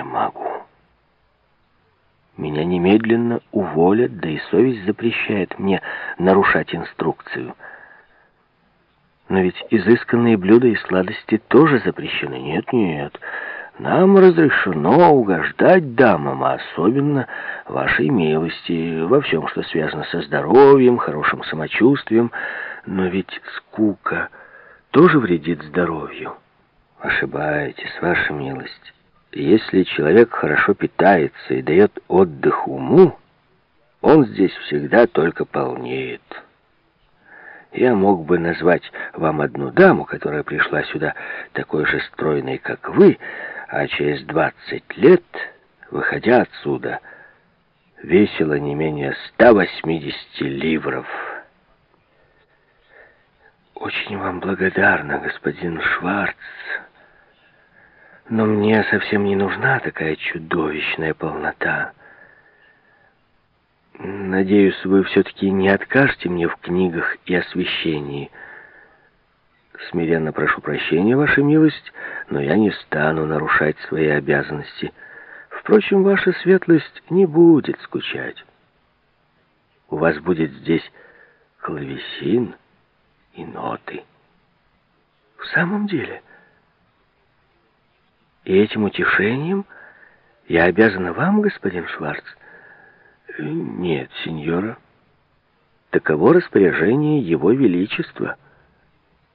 не могу. Меня немедленно уволят, да и совесть запрещает мне нарушать инструкцию. Но ведь изысканные блюда и сладости тоже запрещены. Нет, нет, нам разрешено угождать дамам, а особенно вашей милости, во всем, что связано со здоровьем, хорошим самочувствием. Но ведь скука тоже вредит здоровью. Ошибаетесь, ваша милость. Если человек хорошо питается и дает отдых уму, он здесь всегда только полнеет. Я мог бы назвать вам одну даму, которая пришла сюда такой же стройной, как вы, а через двадцать лет, выходя отсюда, весила не менее 180 ливров. Очень вам благодарна, господин Шварц, но мне совсем не нужна такая чудовищная полнота. Надеюсь, вы все-таки не откажете мне в книгах и освещении. Смиренно прошу прощения, ваша милость, но я не стану нарушать свои обязанности. Впрочем, ваша светлость не будет скучать. У вас будет здесь клавесин и ноты. В самом деле... И этим утешением я обязана вам, господин Шварц? Нет, сеньора. Таково распоряжение его величества.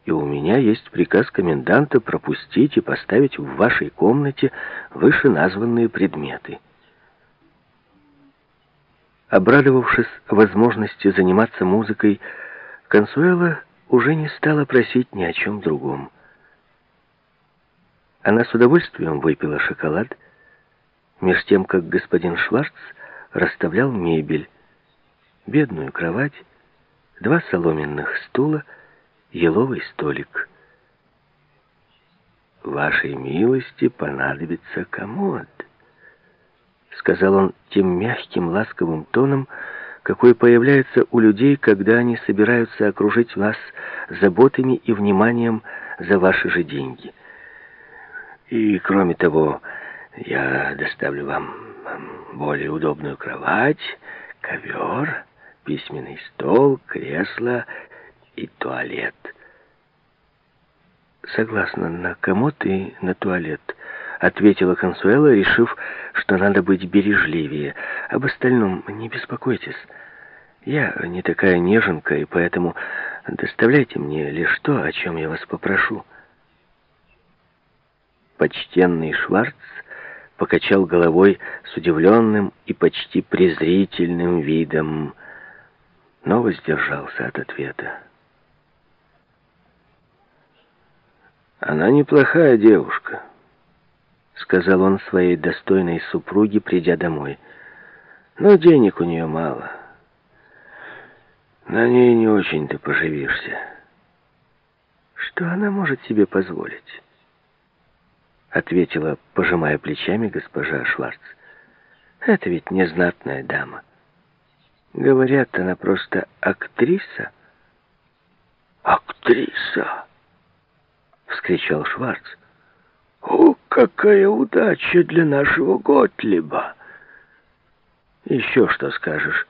И у меня есть приказ коменданта пропустить и поставить в вашей комнате вышеназванные предметы. Обрадовавшись возможности заниматься музыкой, Консуэла уже не стала просить ни о чем другом. Она с удовольствием выпила шоколад, меж тем, как господин Шварц расставлял мебель, бедную кровать, два соломенных стула, еловый столик. «Вашей милости понадобится комод», — сказал он тем мягким, ласковым тоном, какой появляется у людей, когда они собираются окружить вас заботами и вниманием за ваши же деньги — и, кроме того, я доставлю вам более удобную кровать, ковер, письменный стол, кресло и туалет. Согласна, на комод и на туалет, ответила Консуэла, решив, что надо быть бережливее. Об остальном не беспокойтесь. Я не такая неженка, и поэтому доставляйте мне лишь то, о чем я вас попрошу. Почтенный Шварц покачал головой с удивленным и почти презрительным видом, но воздержался от ответа. «Она неплохая девушка», — сказал он своей достойной супруге, придя домой. «Но денег у нее мало. На ней не очень-то поживишься. Что она может себе позволить?» Ответила, пожимая плечами госпожа Шварц. Это ведь незнатная дама. Говорят, она просто актриса. Актриса! Вскричал Шварц. О, какая удача для нашего Готлиба! Еще что скажешь?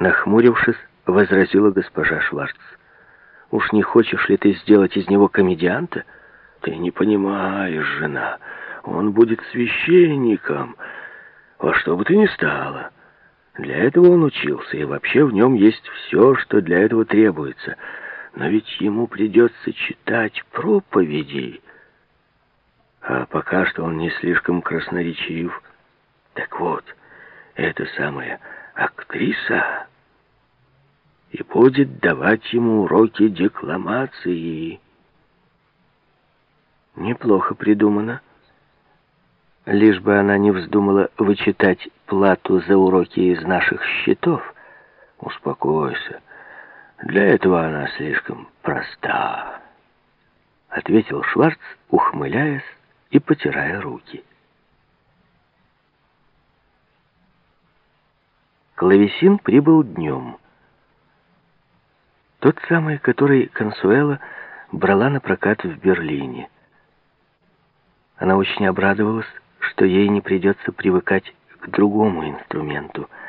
Нахмурившись, возразила госпожа Шварц. Уж не хочешь ли ты сделать из него комедианта? — ты не понимаешь, жена, он будет священником, во что бы ты ни стала. Для этого он учился, и вообще в нем есть все, что для этого требуется. Но ведь ему придется читать проповеди. А пока что он не слишком красноречив. Так вот, эта самая актриса и будет давать ему уроки декламации. Неплохо придумано. Лишь бы она не вздумала вычитать плату за уроки из наших счетов. Успокойся. Для этого она слишком проста. Ответил Шварц, ухмыляясь и потирая руки. Клавесин прибыл днем. Тот самый, который Консуэла брала на прокат в Берлине. Она очень обрадовалась, что ей не придется привыкать к другому инструменту —